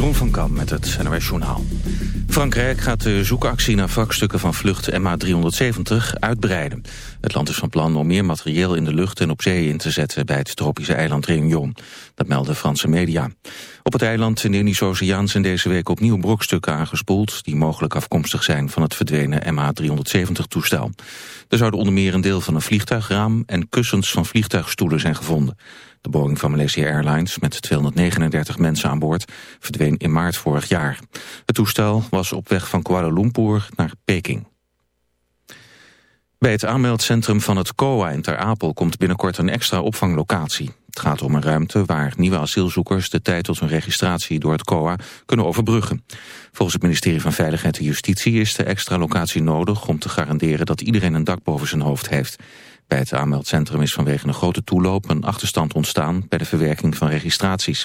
Jeroen van Kam met het NOS Journaal. Frankrijk gaat de zoekactie naar wrakstukken van vlucht MH370 uitbreiden. Het land is van plan om meer materieel in de lucht en op zee in te zetten... bij het tropische eiland Réunion. Dat melden Franse media. Op het eiland in de Indische Oceaan zijn deze week opnieuw brokstukken aangespoeld... die mogelijk afkomstig zijn van het verdwenen MH370-toestel. Er zouden onder meer een deel van een vliegtuigraam... en kussens van vliegtuigstoelen zijn gevonden. De Boeing van Malaysia Airlines met 239 mensen aan boord verdween in maart vorig jaar. Het toestel was op weg van Kuala Lumpur naar Peking. Bij het aanmeldcentrum van het COA in Ter Apel komt binnenkort een extra opvanglocatie. Het gaat om een ruimte waar nieuwe asielzoekers de tijd tot hun registratie door het COA kunnen overbruggen. Volgens het ministerie van Veiligheid en Justitie is de extra locatie nodig om te garanderen dat iedereen een dak boven zijn hoofd heeft. Bij het aanmeldcentrum is vanwege een grote toeloop een achterstand ontstaan bij de verwerking van registraties.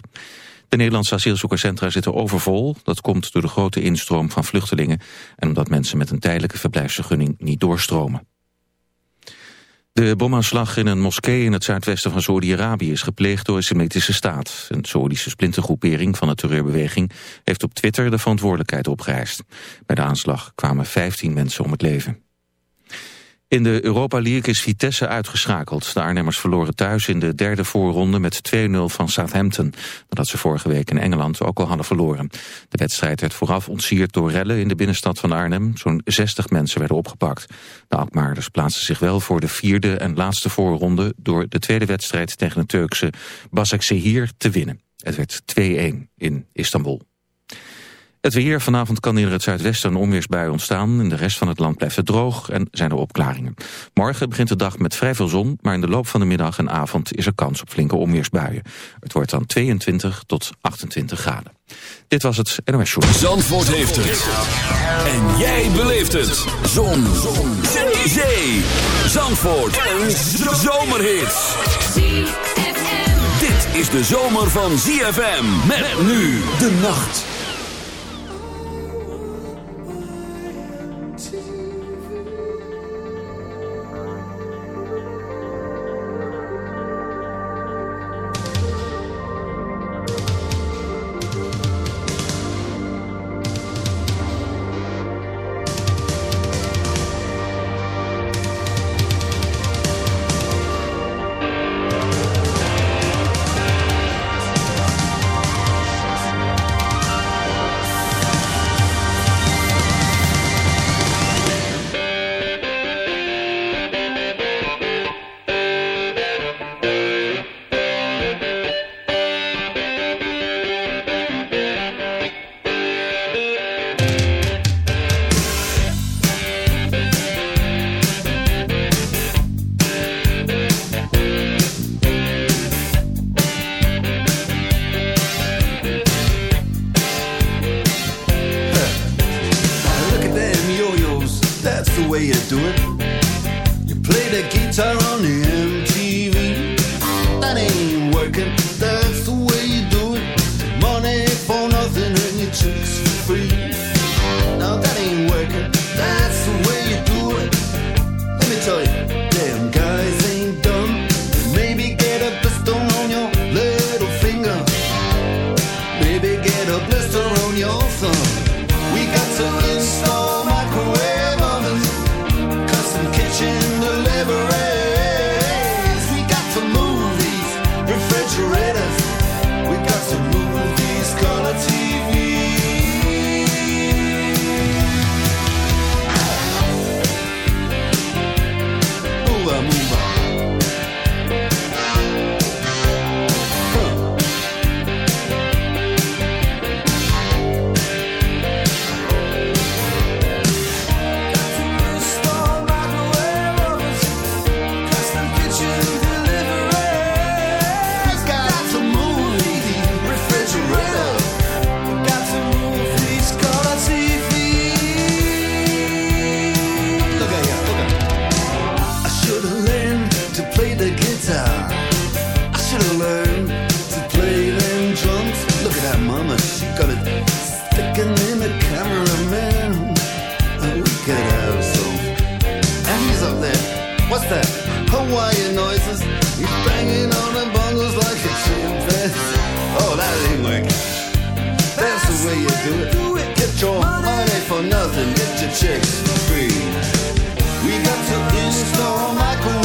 De Nederlandse asielzoekerscentra zitten overvol. Dat komt door de grote instroom van vluchtelingen en omdat mensen met een tijdelijke verblijfsvergunning niet doorstromen. De bomaanslag in een moskee in het zuidwesten van Saudi-Arabië is gepleegd door de Islamitische Staat. Een Saoedische splintergroepering van de terreurbeweging heeft op Twitter de verantwoordelijkheid opgeëist. Bij de aanslag kwamen 15 mensen om het leven. In de Europa League is Vitesse uitgeschakeld. De Arnhemmers verloren thuis in de derde voorronde met 2-0 van Southampton. Nadat ze vorige week in Engeland ook al hadden verloren. De wedstrijd werd vooraf ontsierd door rellen in de binnenstad van Arnhem. Zo'n 60 mensen werden opgepakt. De Alkmaarders plaatsten zich wel voor de vierde en laatste voorronde... door de tweede wedstrijd tegen de Turkse Basaksehir te winnen. Het werd 2-1 in Istanbul. Het weer. Vanavond kan in het zuidwesten een onweersbui ontstaan. In de rest van het land blijft het droog en zijn er opklaringen. Morgen begint de dag met vrij veel zon, maar in de loop van de middag en avond is er kans op flinke onweersbuien. Het wordt dan 22 tot 28 graden. Dit was het NOS Show. Zandvoort heeft het. En jij beleeft het. Zon. zon. Zee. Zee. Zandvoort. Een zomerhit. Dit is de zomer van ZFM. Met nu de nacht. a blister on your thumb. We got to for nothing, get your chicks free. We got to install microwave.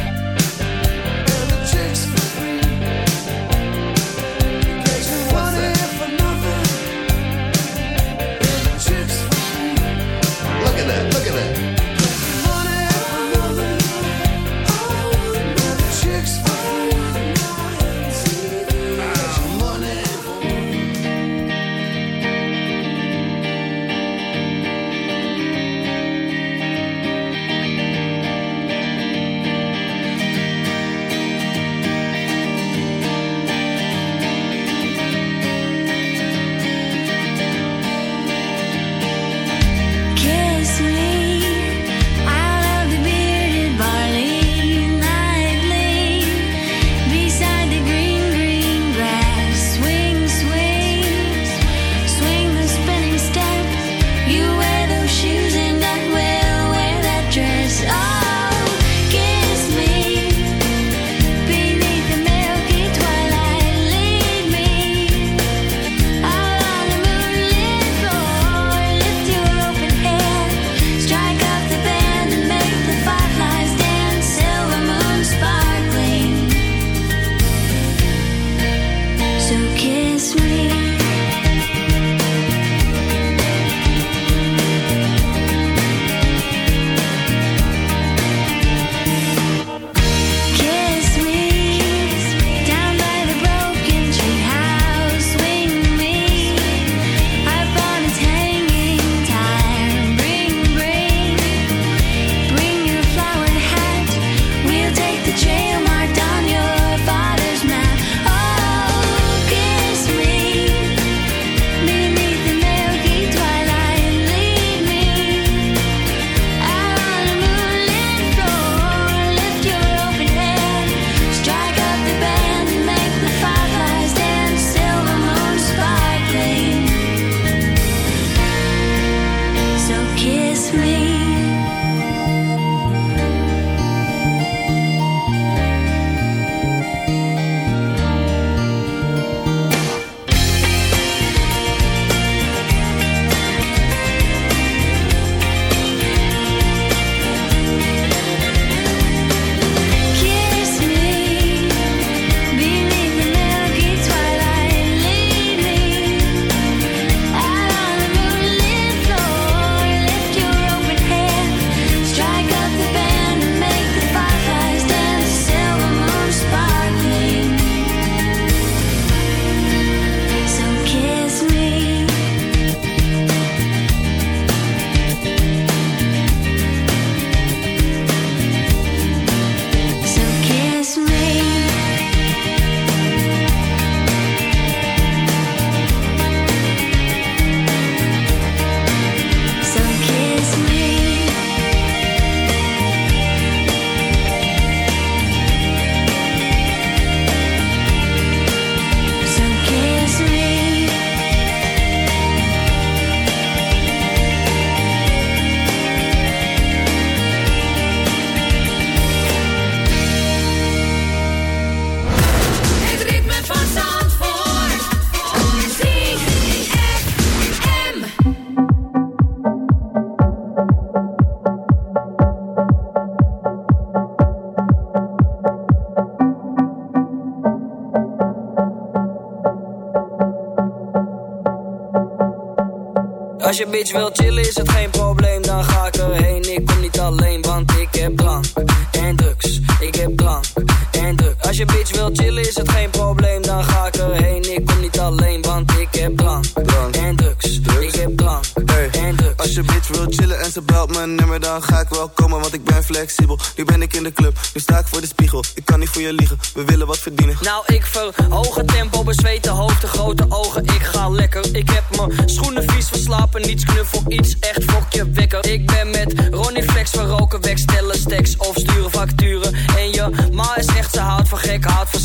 bitch wil chillen is het geen probleem Dan ga ik erheen, ik kom niet alleen Want ik heb drank en drugs. Ik heb drank en drugs. Als je bitch wil chillen is het geen probleem Dan ga ik erheen, ik kom niet alleen Want ik heb drank, drank. en drugs. Ik heb drank en drugs. Als je bitch wil chillen en ze belt mijn nummer Dan ga ik wel want ik ben flexibel. Nu ben ik in de club, nu sta ik voor de spiegel. Ik kan niet voor je liegen, we willen wat verdienen. Nou, ik verhoog het tempo, hoofd, de grote ogen. Ik ga lekker, ik heb mijn schoenen vies verslapen. Niets knuffel, iets echt fokje wekker. Ik ben met Ronnie Flex, we roken weg, stellen stacks of sturen facturen. En je ma is echt, ze houdt van gek, houdt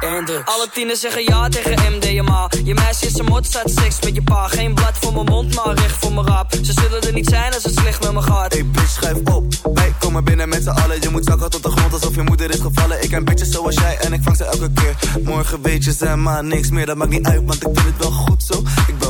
en drugs. Alle tieners zeggen ja tegen MDMA. Je meisje is een mot, staat seks met je pa. Geen blad voor mijn mond, maar recht voor mijn rap. Ze zullen er niet zijn als het slecht met me gaat. Hey bitch, schuif op. Wij komen binnen met z'n allen. Je moet zakken tot de grond alsof je moeder is gevallen. Ik heb bitches zoals jij en ik vang ze elke keer. Morgen weet je ze maar niks meer. Dat maakt niet uit, want ik vind het wel goed zo.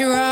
you're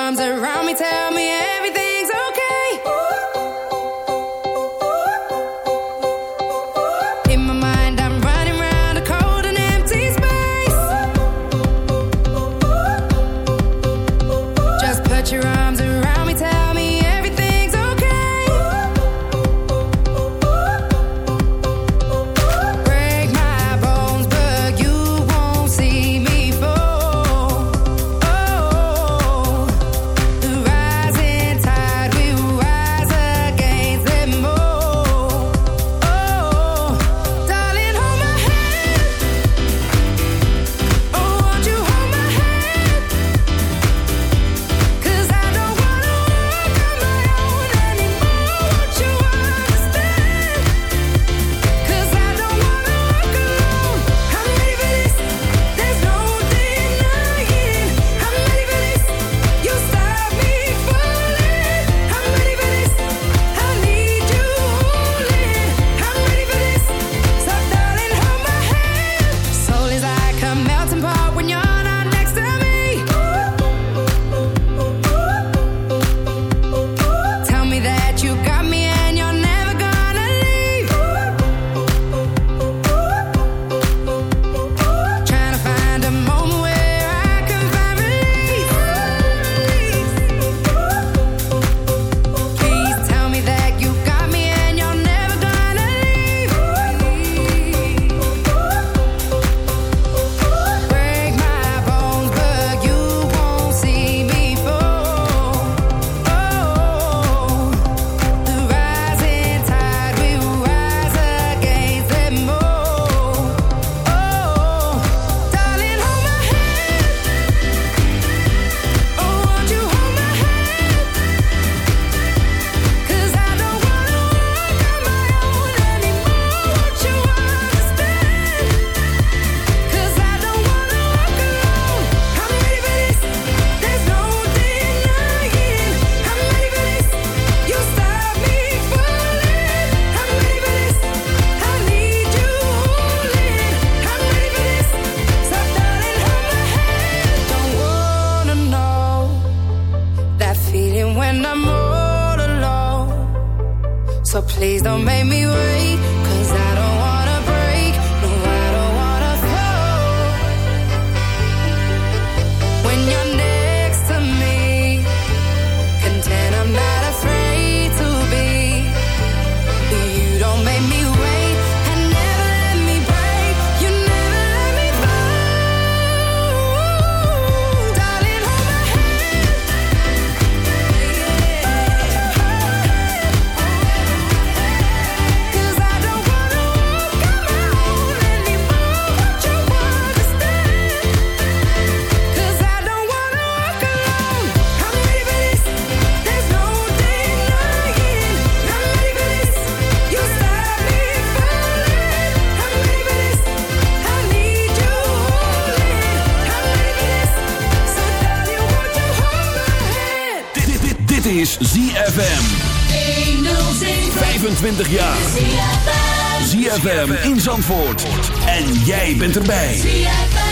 is ZFM. 25 jaar. ZFM in Zandvoort. En jij bent erbij. ZFM.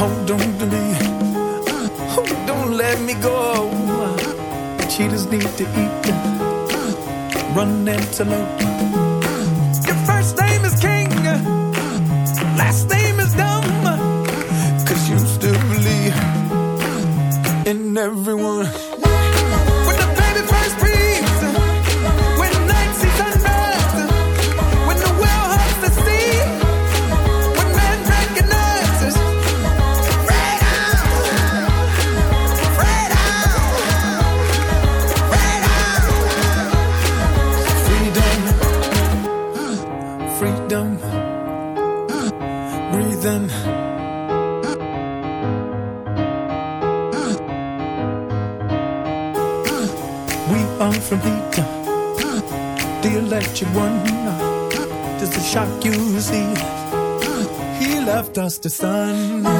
hold on to me. Don't let me go. Cheetahs need to eat. Run antelope past the sun.